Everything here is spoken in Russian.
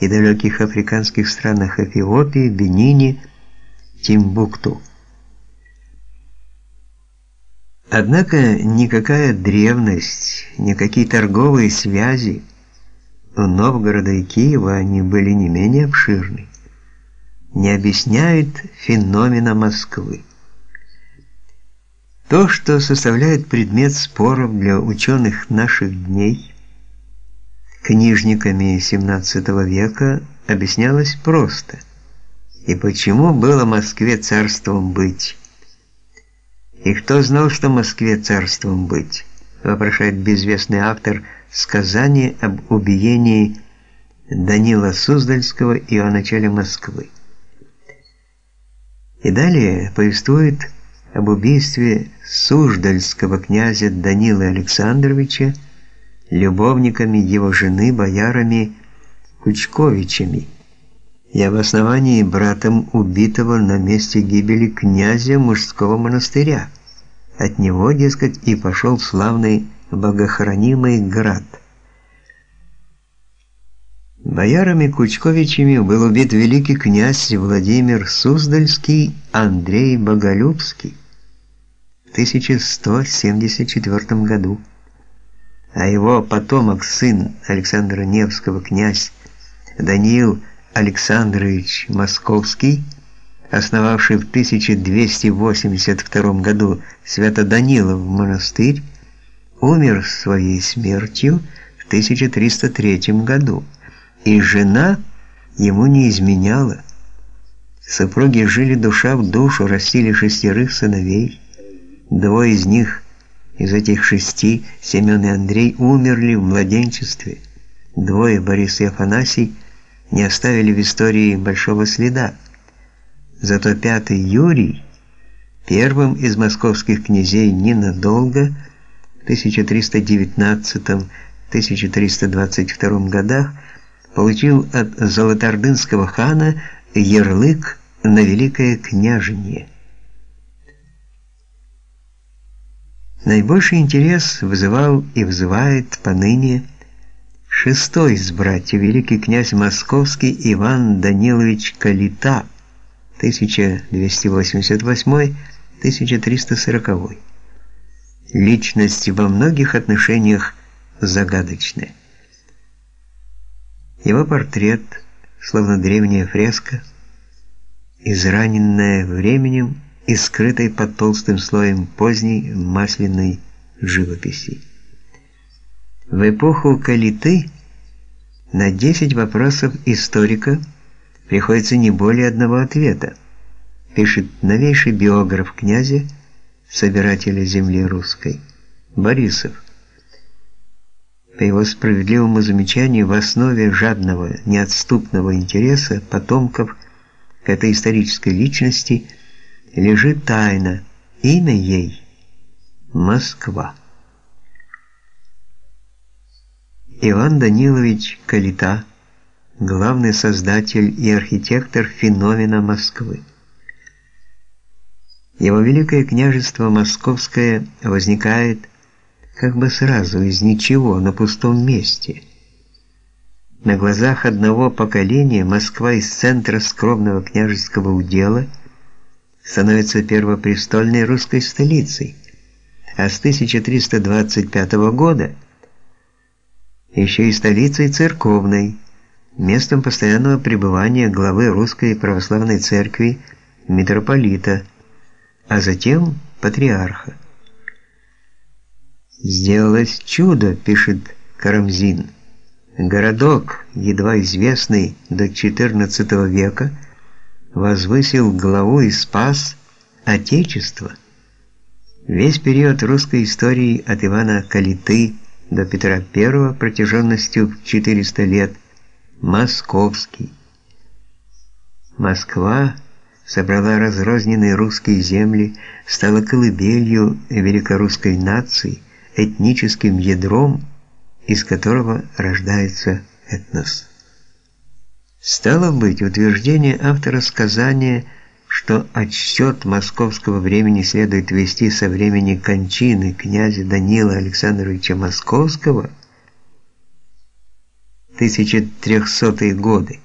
и далеких африканских странах Эфиопии, Бенине, Тимбукту. Однако никакая древность, никакие торговые связи у Новгорода и Киева они были не менее обширны, не объясняет феномена Москвы. То, что составляет предмет споров для ученых наших дней, книжниками XVII века объяснялось просто. И почему было Москве царством быть? И кто знал, что Москве царством быть? Вопрошает безвестный автор сказания об убиении Данила Суздальского и о начале Москвы. И далее повествует об убийстве Суздальского князя Данила Александровича любовниками его жены, боярами Кучковичами, и основании братом убитого на месте гибели князя мужского монастыря. От него, дескать, и пошел славный богохранимый град. Боярами Кучковичами был убит великий князь Владимир Суздальский Андрей Боголюбский в 1174 году а его потомок, сын Александра Невского, князь Даниил Александрович Московский, основавший в 1282 году Свято-Данилов монастырь, умер своей смертью в 1303 году, и жена ему не изменяла. Супруги жили душа в душу, растили шестерых сыновей. Двое из них из этих шести Семен и Андрей умерли в младенчестве. Двое, Борис и Афанасий, не оставили в истории большого следа. Зато пятый Юрий, первым из московских князей ненадолго, в 1319-1322 годах, получил от золотоордынского хана ярлык на великое княжение. Наибольший интерес вызывал и вызывает поныне шестой из братьев, великий князь московский Иван Данилович Калита, 1288-1340. Личность во многих отношениях загадочная. Его портрет, словно древняя фреска, израненная временем, и скрытой под толстым слоем поздней масляной живописи. В эпоху Калиты на 10 вопросов историка приходится не более одного ответа, пишет новейший биограф князя, собирателя земли русской, Борисов. По его справедливому замечанию, в основе жадного, неотступного интереса потомков к этой исторической личности – лежит тайна. Имя ей Москва. Иван Данилович Калита, главный создатель и архитектор феномена Москвы. Его великое княжество Московское возникает как бы сразу из ничего на пустом месте. На глазах одного поколения Москва из центра скромного княжеского удела – становится первопрестольной русской столицей, а с 1325 года еще и столицей церковной, местом постоянного пребывания главы Русской Православной Церкви митрополита, а затем патриарха. «Сделалось чудо», – пишет Карамзин. Городок, едва известный до XIV века, – возвысил главу и спас Отечество. Весь период русской истории от Ивана Калиты до Петра I протяженностью в 400 лет московский. Москва собрала разрозненные русские земли, стала колыбелью великорусской нации, этническим ядром, из которого рождается этнос. Стало быть, утверждение автора сказания, что отсчет московского времени следует вести со времени кончины князя Данила Александровича Московского, 1300-е годы.